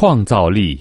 创造力。